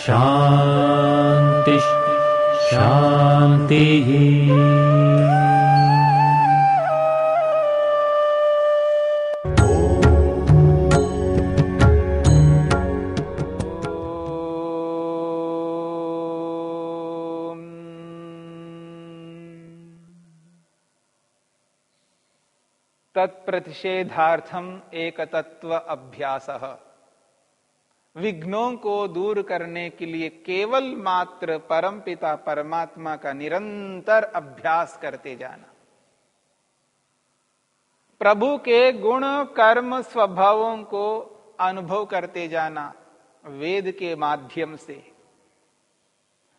शान्तिः शान्तिः तत्प्रतिषेधार्थम एक तत्व अभ्यास। विघ्नों को दूर करने के लिए केवल मात्र परमपिता परमात्मा का निरंतर अभ्यास करते जाना। प्रभु के गुण, कर्म, स्वभावों को अनुभव करते जाना वेद के माध्यम से।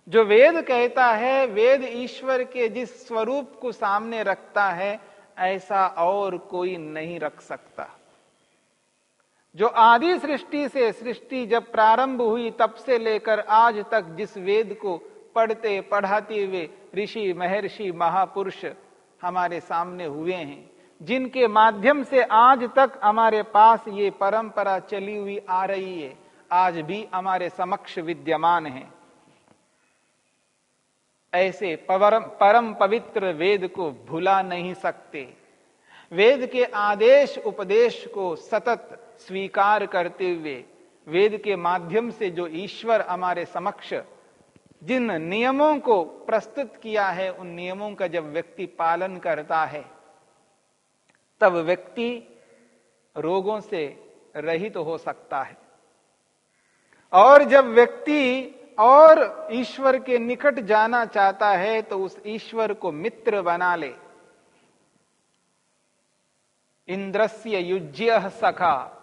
जो वेद कहता है, वेद ईश्वर के जिस स्वरूप को सामने रखता है, ऐसा और कोई नहीं रख सकता। जो आदि सृष्टि से सृष्टि जब प्रारंभ हुई, तब से लेकर आज तक जिस वेद को पढ़ते, पढ़ाते हुए ऋषि, महर्षि, महापुरुष हमारे सामने हुए हैं, जिनके माध्यम से आज तक हमारे पास ये परंपरा चली हुई आ रही है, आज भी हमारे समक्ष विद्यमान है। ऐसे परम परम पवित्र वेद को भुला नहीं सकते। वेद के आदेश, उपदेश को सतत स्वीकार करते हुए वेद के माध्यम से जो ईश्वर हमारे समक्ष जिन नियमों को प्रस्तुत किया है, उन नियमों का जब व्यक्ति पालन करता है, तब व्यक्ति रोगों से रहित तो हो सकता है। और जब व्यक्ति और ईश्वर के निकट जाना चाहता है तो उस ईश्वर को मित्र बना ले। इंद्रस्य युज्य सखा।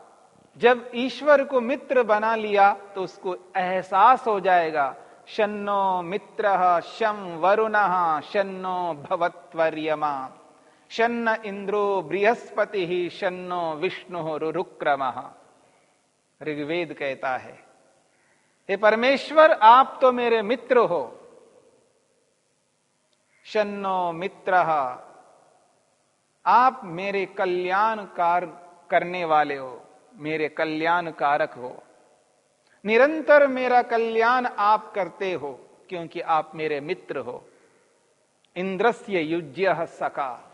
जब ईश्वर को मित्र बना लिया तो उसको एहसास हो जाएगा। शन्नो मित्र शम वरुण शन्नो भवत्वर्यमा। शन्न इंद्रो बृहस्पति ही शन्नो विष्णु रुरुक्रम। ऋग्वेद कहता है, हे परमेश्वर, आप तो मेरे मित्र हो। शन्नो मित्र, आप मेरे कल्याण कार करने वाले हो। मेरे कल्याण कारक हो। निरंतर मेरा कल्याण आप करते हो, क्योंकि आप मेरे मित्र हो। इंद्रस्य युज्य सका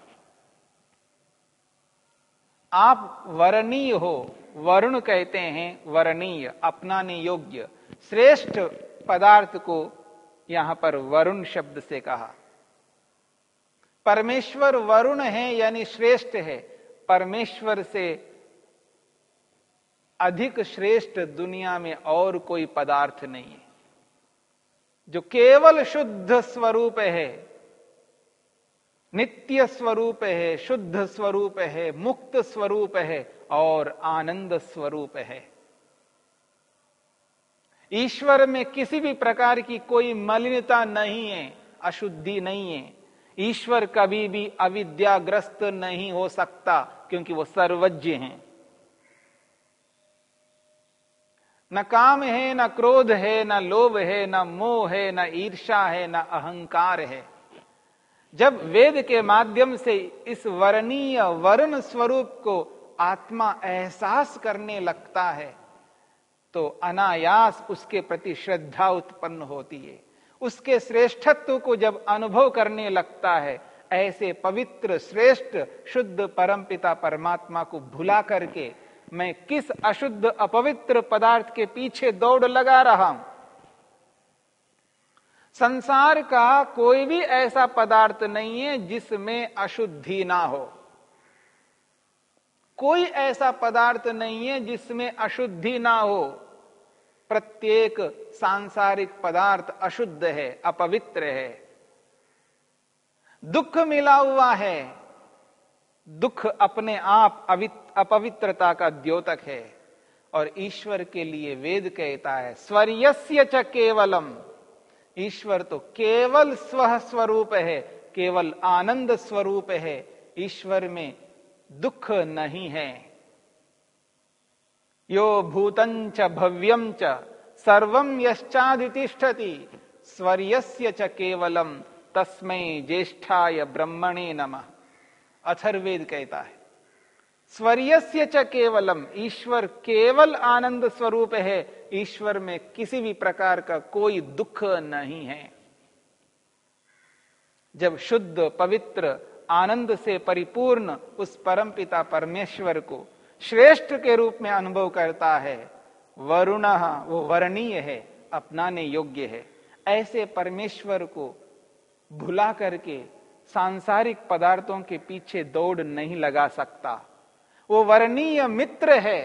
आप वर्णीय हो। वरुण कहते हैं, वर्णीय, अपनाने योग्य। श्रेष्ठ पदार्थ को यहाँ पर वरुण शब्द से कहा। परमेश्वर वरुण है यानी श्रेष्ठ है। परमेश्वर से अधिक श्रेष्ठ दुनिया में और कोई पदार्थ नहीं है। जो केवल शुद्ध स्वरूप है, नित्य स्वरूप है, शुद्ध स्वरूप है, मुक्त स्वरूप है और आनंद स्वरूप है। ईश्वर में किसी भी प्रकार की कोई मलिनता नहीं है, अशुद्धि नहीं है। ईश्वर कभी भी अविद्याग्रस्त नहीं हो सकता, क्योंकि वो सर्वज्ञ हैं। न काम है, न क्रोध है, न लोभ है, न मोह है, न ईर्षा है, न अहंकार है। जब वेद के माध्यम से इस वर्णीय वर्ण स्वरूप को आत्मा एहसास करने लगता है तो अनायास उसके प्रति श्रद्धा उत्पन्न होती है। उसके श्रेष्ठत्व को जब अनुभव करने लगता है, ऐसे पवित्र, श्रेष्ठ, शुद्ध, परमपिता परमात्मा को भुला करके मैं किस अशुद्ध अपवित्र पदार्थ के पीछे दौड़ लगा रहा हूँ? संसार का कोई भी ऐसा पदार्थ नहीं है जिसमें अशुद्धि ना हो। कोई ऐसा पदार्थ नहीं है जिसमें अशुद्धि ना हो। प्रत्येक सांसारिक पदार्थ अशुद्ध है, अपवित्र है। दुख मिला हुआ है दुख अपने आप अपवित्रता का द्योतक है और ईश्वर के लिए वेद कहता है, स्वर्यस्य च केवलम। ईश्वर तो केवल स्व स्वरूप है, केवल आनंद स्वरूप है, ईश्वर में दुख नहीं है। यो भूतं भव्यम च सर्वम यश्चादितिष्ठति, स्वर्यस्य च केवलम, तस्मै ज्येष्ठाय ब्रह्मणे नमः। अथर्वेद कहता है। स्वर्यस्य च केवलम, ईश्वर केवल आनंद स्वरूप है, ईश्वर में किसी भी प्रकार का कोई दुख नहीं है। जब शुद्ध, पवित्र, आनंद से परिपूर्ण उस परमपिता परमेश्वर को श्रेष्ठ के रूप में अनुभव करता है, वरुण वो वर्णीय है, अपनाने योग्य है। ऐसे परमेश्वर को भुला करके सांसारिक पदार्थों के पीछे दौड़ नहीं लगा सकता। वो वर्णीय मित्र है,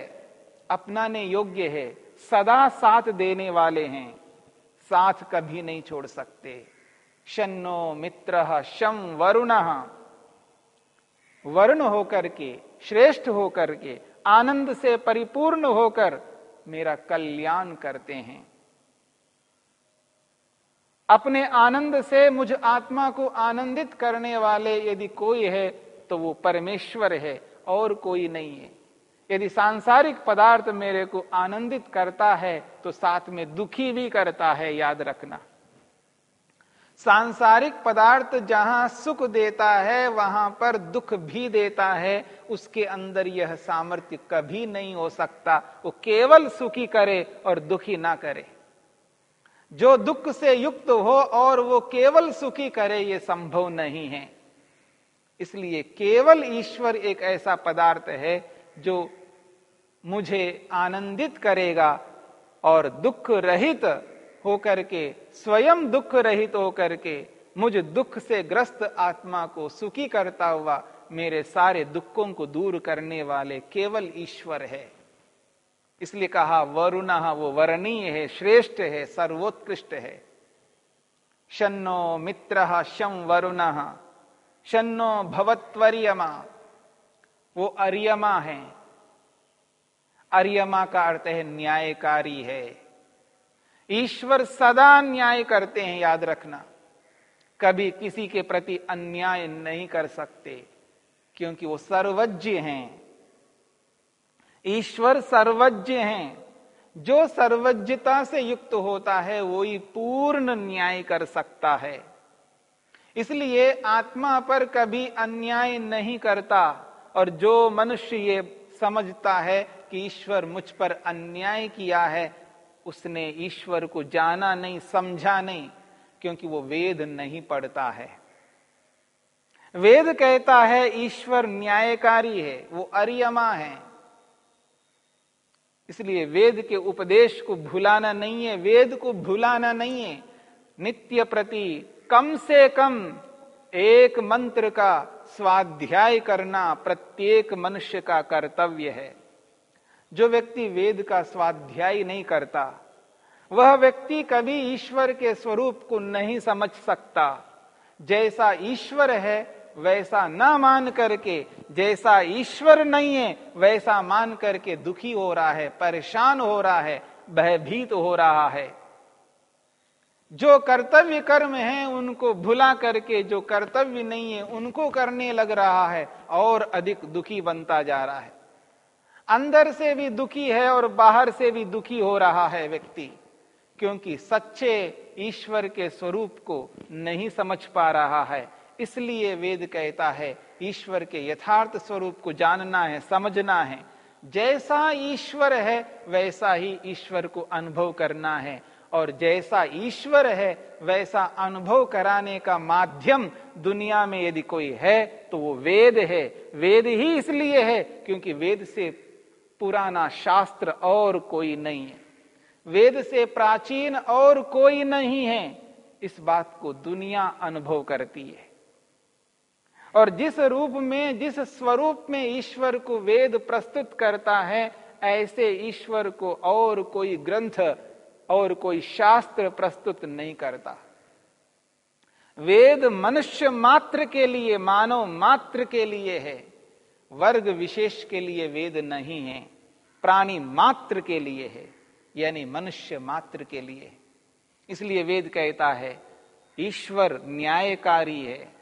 अपनाने योग्य है, सदा साथ देने वाले हैं, साथ कभी नहीं छोड़ सकते। शनो मित्र शम वरुण। वरुण होकर के, श्रेष्ठ होकर के, आनंद से परिपूर्ण होकर मेरा कल्याण करते हैं। अपने आनंद से मुझ आत्मा को आनंदित करने वाले यदि कोई है तो वो परमेश्वर है और कोई नहीं है। यदि सांसारिक पदार्थ मेरे को आनंदित करता है तो साथ में दुखी भी करता है, याद रखना। सांसारिक पदार्थ जहाँ सुख देता है, वहाँ पर दुख भी देता है, उसके अंदर यह सामर्थ्य कभी नहीं हो सकता। वो केवल सुखी करे और दुखी ना करे। जो दुख से युक्त हो और वो केवल सुखी करे, ये संभव नहीं है। इसलिए केवल ईश्वर एक ऐसा पदार्थ है जो मुझे आनंदित करेगा और दुख रहित होकर के, स्वयं दुख रहित होकर के, मुझ दुख से ग्रस्त आत्मा को सुखी करता हुआ मेरे सारे दुखों को दूर करने वाले केवल ईश्वर है। इसलिए कहा, वरुण वो वर्णीय है, श्रेष्ठ है, सर्वोत्कृष्ट है। शनो मित्र शम वरुण शनो भवत्वरियमा, वो अरियमा है। अरियमा का अर्थ है न्यायकारी है। ईश्वर सदा न्याय करते हैं, याद रखना। कभी किसी के प्रति अन्याय नहीं कर सकते, क्योंकि वो सर्वज्ञ हैं। ईश्वर सर्वज्ञ हैं। जो सर्वज्ञता से युक्त होता है वो ही पूर्ण न्याय कर सकता है। इसलिए आत्मा पर कभी अन्याय नहीं करता, और जो मनुष्य ये समझता है कि ईश्वर मुझ पर अन्याय किया है, उसने ईश्वर को जाना नहीं, समझा नहीं, क्योंकि वो वेद नहीं पढ़ता है। वेद कहता है, ईश्वर न्यायकारी है, वो अरियमा है। इसलिए वेद के उपदेश को भुलाना नहीं है, वेद को भुलाना नहीं है। नित्य प्रति कम से कम एक मंत्र का स्वाध्याय करना प्रत्येक मनुष्य का कर्तव्य है। जो व्यक्ति वेद का स्वाध्याय नहीं करता, वह व्यक्ति कभी ईश्वर के स्वरूप को नहीं समझ सकता। जैसा ईश्वर है वैसा ना मान करके, जैसा ईश्वर नहीं है, वैसा मान करके दुखी हो रहा है, परेशान हो रहा है, भयभीत हो रहा है। जो कर्तव्य कर्म है, उनको भुला करके, जो कर्तव्य नहीं है, उनको करने लग रहा है, और अधिक दुखी बनता जा रहा है। अंदर से भी दुखी है, और बाहर से भी दुखी हो रहा है व्यक्ति, क्योंकि सच्चे ईश्वर के स्वरूप को नहीं समझ पा रहा है। इसलिए वेद कहता है, ईश्वर के यथार्थ स्वरूप को जानना है, समझना है। जैसा ईश्वर है, वैसा ही ईश्वर को अनुभव करना है। और जैसा ईश्वर है, वैसा अनुभव कराने का माध्यम दुनिया में यदि कोई है तो वो वेद है। वेद ही इसलिए है, क्योंकि वेद से पुराना शास्त्र और कोई नहीं है। वेद से प्राचीन और कोई नहीं है। इस बात को दुनिया अनुभव करती है। और जिस रूप में, जिस स्वरूप में ईश्वर को वेद प्रस्तुत करता है, ऐसे ईश्वर को और कोई ग्रंथ और कोई शास्त्र प्रस्तुत नहीं करता। वेद मनुष्य मात्र के लिए, मानव मात्र के लिए है। वर्ग विशेष के लिए वेद नहीं है। प्राणी मात्र के लिए है, यानी मनुष्य मात्र के लिए। इसलिए वेद कहता है, ईश्वर न्यायकारी है।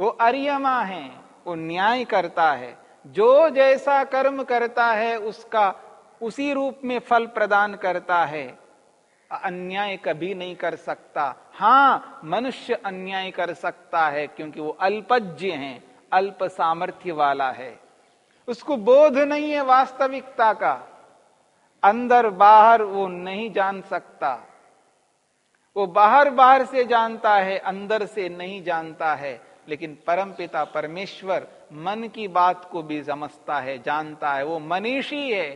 वो अरियमा है, वो न्याय करता है। जो जैसा कर्म करता है, उसका उसी रूप में फल प्रदान करता है। अन्याय कभी नहीं कर सकता। हाँ, मनुष्य अन्याय कर सकता है, क्योंकि वो अल्पज्य है, अल्प सामर्थ्य वाला है। उसको बोध नहीं है वास्तविकता का। अंदर बाहर वो नहीं जान सकता। वो बाहर बाहर से जानता है, अंदर से नहीं जानता है। लेकिन परम पिता परमेश्वर मन की बात को भी समझता है, जानता है, वो मनीषी है।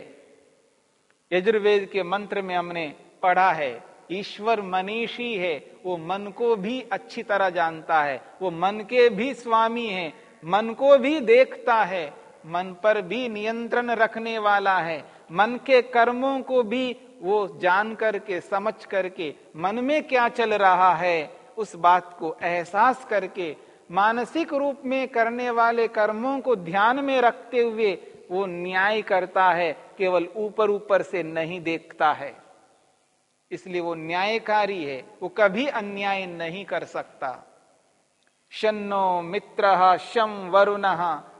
यजुर्वेद के मंत्र में हमने पढ़ा है, ईश्वर मनीषी है, वो मन को भी अच्छी तरह जानता है, वो मन के भी स्वामी है, मन को भी देखता है, मन पर भी नियंत्रण रखने वाला है, मन के कर्मों को भी वो जान करके, समझ करके, मन में क्या चल रहा है, उस बात को एहसास करके मानसिक रूप में करने वाले कर्मों को ध्यान में रखते हुए वो न्याय करता है, केवल ऊपर ऊपर से नहीं देखता है। इसलिए वो न्यायकारी है, वो कभी अन्याय नहीं कर सकता। शन्नो मित्र शम वरुण,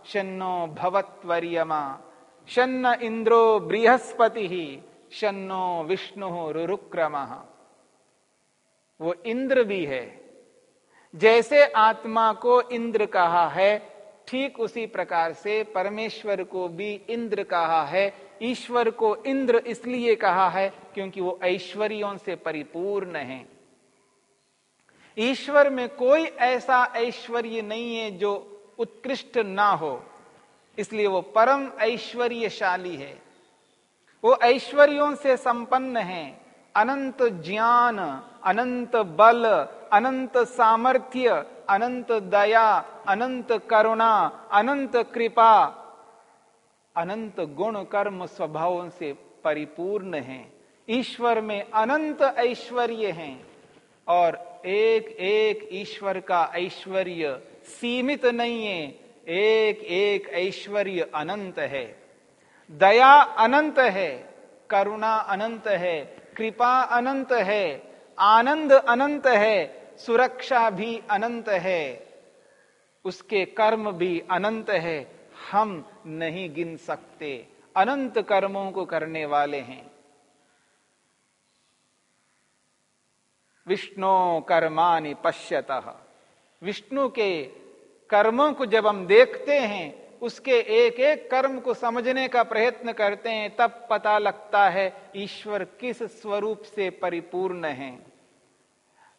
शन्नो भवत्वर्यमा, शन्न इंद्रो बृहस्पति ही शन्नो विष्णु रुरुक्रम। वो इंद्र भी है जैसे आत्मा को इंद्र कहा है, ठीक उसी प्रकार से परमेश्वर को भी इंद्र कहा है। ईश्वर को इंद्र इसलिए कहा है क्योंकि वो ऐश्वर्यों से परिपूर्ण है। ईश्वर में कोई ऐसा ऐश्वर्य नहीं है जो उत्कृष्ट ना हो, इसलिए वो परम ऐश्वर्यशाली है। वो ऐश्वर्यों से संपन्न है। अनंत ज्ञान, अनंत बल अनंत सामर्थ्य, अनंत दया, अनंत करुणा, अनंत कृपा, अनंत गुण कर्म स्वभावों से परिपूर्ण है। ईश्वर में अनंत ऐश्वर्य हैं और एक एक ईश्वर का ऐश्वर्य सीमित नहीं है, एक एक ऐश्वर्य अनंत है। दया अनंत है, करुणा अनंत है, कृपा अनंत है, आनंद अनंत है सुरक्षा भी अनंत है, उसके कर्म भी अनंत है, हम नहीं गिन सकते। अनंत कर्मों को करने वाले हैं। विष्णु कर्मानि पश्यत। विष्णु के कर्मों को जब हम देखते हैं, उसके एक एक कर्म को समझने का प्रयत्न करते हैं, तब पता लगता है, ईश्वर किस स्वरूप से परिपूर्ण है।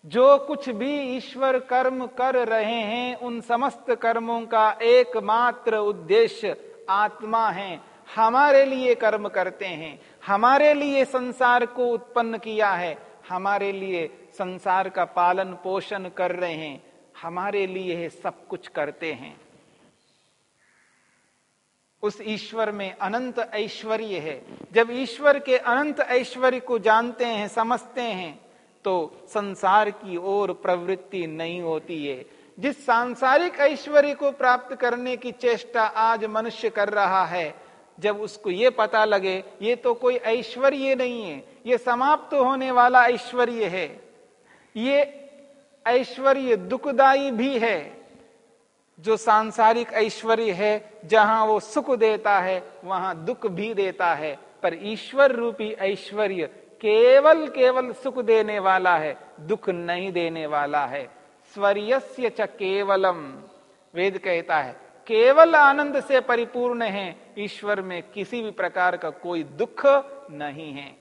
जो कुछ भी ईश्वर कर्म कर रहे हैं, उन समस्त कर्मों का एकमात्र उद्देश्य आत्मा है। हमारे लिए कर्म करते हैं। हमारे लिए संसार को उत्पन्न किया है। हमारे लिए संसार का पालन पोषण कर रहे हैं। हमारे लिए सब कुछ करते हैं। उस ईश्वर में अनंत ऐश्वर्य है। जब ईश्वर के अनंत ऐश्वर्य को जानते हैं, समझते हैं तो संसार की ओर प्रवृत्ति नहीं होती है। जिस सांसारिक ऐश्वर्य को प्राप्त करने की चेष्टा आज मनुष्य कर रहा है, जब उसको ये पता लगे, ये तो कोई ऐश्वर्य नहीं है, ये समाप्त होने वाला ऐश्वर्य है। ये ऐश्वर्य दुखदाई भी है, जो सांसारिक ऐश्वर्य है, जहाँ वो सुख देता है, वहाँ दुख भी देता है, पर ईश्वर रूपी ऐश्वर्य केवल केवल सुख देने वाला है, दुख नहीं देने वाला है। स्वर्यस्य च केवलम, वेद कहता है। केवल आनंद से परिपूर्ण है, ईश्वर में किसी भी प्रकार का कोई दुख नहीं है।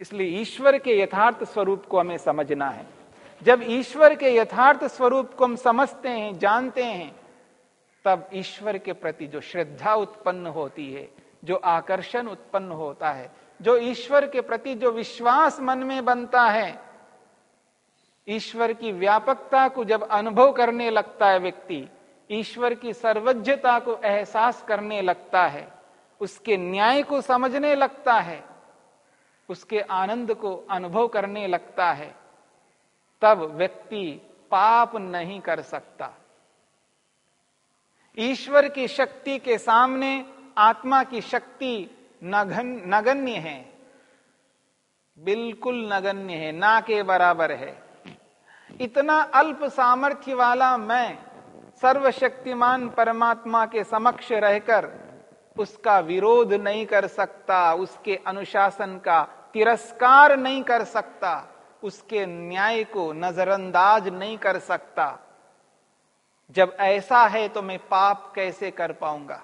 इसलिए ईश्वर के यथार्थ स्वरूप को हमें समझना है। जब ईश्वर के यथार्थ स्वरूप को हम समझते हैं, जानते हैं, तब ईश्वर के प्रति जो श्रद्धा उत्पन्न होती है, जो आकर्षण उत्पन्न होता है जो ईश्वर के प्रति जो विश्वास मन में बनता है, ईश्वर की व्यापकता को जब अनुभव करने लगता है व्यक्ति, ईश्वर की सर्वज्ञता को एहसास करने लगता है, उसके न्याय को समझने लगता है, उसके आनंद को अनुभव करने लगता है, तब व्यक्ति पाप नहीं कर सकता। ईश्वर की शक्ति के सामने आत्मा की शक्ति नगन नगण्य है। बिल्कुल नगण्य है, ना के बराबर है। इतना अल्प सामर्थ्य वाला मैं सर्वशक्तिमान परमात्मा के समक्ष रहकर उसका विरोध नहीं कर सकता, उसके अनुशासन का तिरस्कार नहीं कर सकता, उसके न्याय को नजरअंदाज नहीं कर सकता। जब ऐसा है तो मैं पाप कैसे कर पाऊँगा?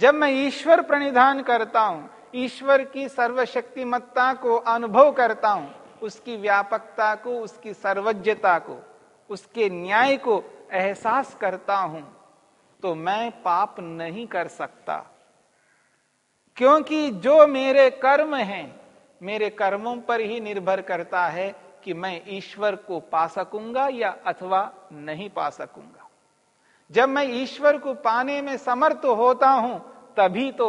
जब मैं ईश्वर प्रणिधान करता हूँ, ईश्वर की सर्वशक्तिमत्ता को अनुभव करता हूँ, उसकी व्यापकता को, उसकी सर्वज्ञता को, उसके न्याय को एहसास करता हूँ तो मैं पाप नहीं कर सकता। क्योंकि जो मेरे कर्म हैं, मेरे कर्मों पर ही निर्भर करता है कि मैं ईश्वर को पा सकूँगा या अथवा नहीं पा सकूँगा। जब मैं ईश्वर को पाने में समर्थ होता हूँ तभी तो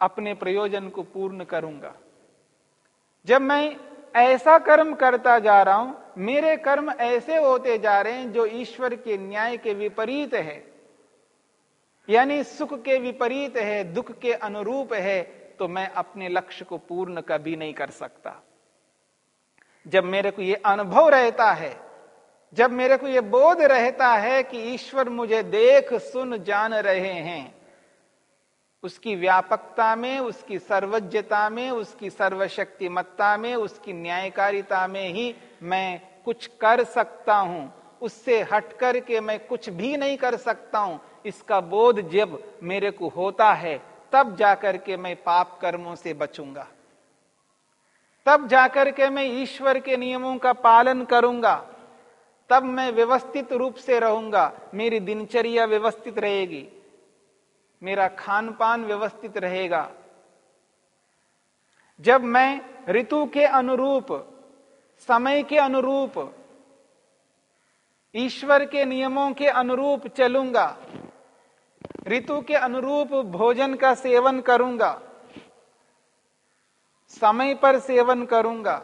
अपने प्रयोजन को पूर्ण करूँगा। जब मैं ऐसा कर्म करता जा रहा हूँ, मेरे कर्म ऐसे होते जा रहे हैं जो ईश्वर के न्याय के विपरीत है। यानी सुख के विपरीत है, दुख के अनुरूप है तो मैं अपने लक्ष्य को पूर्ण कभी नहीं कर सकता। जब मेरे को यह अनुभव रहता है जब मेरे को यह बोध रहता है कि ईश्वर मुझे देख, सुन, जान रहे हैं, उसकी व्यापकता में, उसकी सर्वज्ञता में, उसकी सर्वशक्तिमत्ता में, उसकी न्यायकारिता में ही मैं कुछ कर सकता हूँ। उससे हट कर के मैं कुछ भी नहीं कर सकता हूँ। इसका बोध जब मेरे को होता है, तब जाकर के मैं पाप कर्मों से बचूँगा। तब जाकर के मैं ईश्वर के नियमों का पालन करूँगा। तब मैं व्यवस्थित रूप से रहूँगा, मेरी दिनचर्या व्यवस्थित रहेगी, मेरा खान पान व्यवस्थित रहेगा। जब मैं ऋतु के अनुरूप, समय के अनुरूप, ईश्वर के नियमों के अनुरूप चलूँगा, ऋतु के अनुरूप भोजन का सेवन करूँगा, समय पर सेवन करूँगा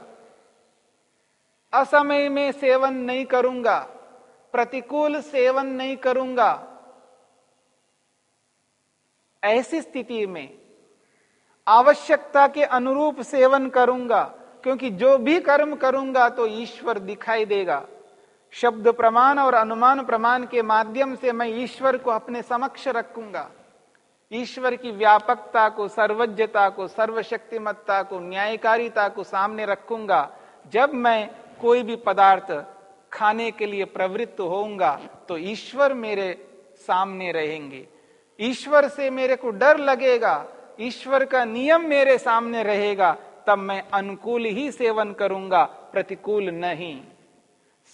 असमय में सेवन नहीं करूँगा, प्रतिकूल सेवन नहीं करूँगा। ऐसी स्थिति में आवश्यकता के अनुरूप सेवन करूँगा, क्योंकि जो भी कर्म करूँगा तो ईश्वर दिखाई देगा। शब्द प्रमाण और अनुमान प्रमाण के माध्यम से मैं ईश्वर को अपने समक्ष रखूँगा। ईश्वर की व्यापकता को, सर्वज्ञता को, सर्वशक्तिमत्ता को, न्यायकारिता को सामने रखूँगा। जब मैं कोई भी पदार्थ खाने के लिए प्रवृत्त होऊँगा तो ईश्वर मेरे सामने रहेंगे। ईश्वर से मेरे को डर लगेगा, ईश्वर का नियम मेरे सामने रहेगा, तब मैं अनुकूल ही सेवन करूँगा, प्रतिकूल नहीं।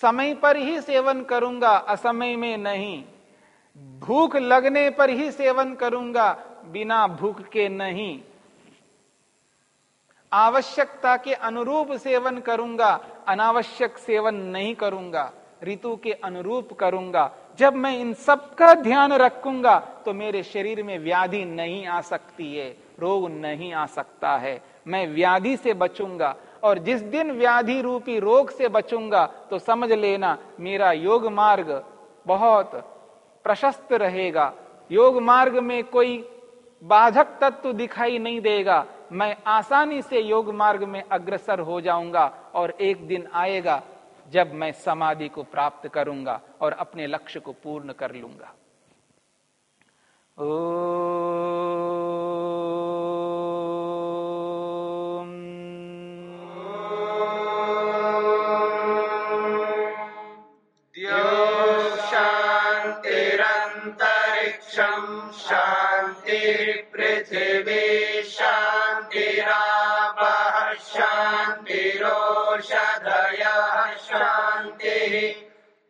समय पर ही सेवन करूँगा, असमय में नहीं। भूख लगने पर ही सेवन करूँगा, बिना भूख के नहीं। आवश्यकता के अनुरूप सेवन करूँगा, अनावश्यक सेवन नहीं करूँगा, ऋतु के अनुरूप करूँगा। जब मैं इन सब का ध्यान रखूँगा तो मेरे शरीर में व्याधि नहीं आ सकती है, रोग नहीं आ सकता है। मैं व्याधि से बचूँगा और जिस दिन व्याधि रूपी रोग से बचूँगा तो समझ लेना मेरा योग मार्ग बहुत प्रशस्त रहेगा। योग मार्ग में कोई बाधक तत्व दिखाई नहीं देगा मैं आसानी से योग मार्ग में अग्रसर हो जाऊँगा और एक दिन आएगा जब मैं समाधि को प्राप्त करूँगा और अपने लक्ष्य को पूर्ण कर लूँगा। ओ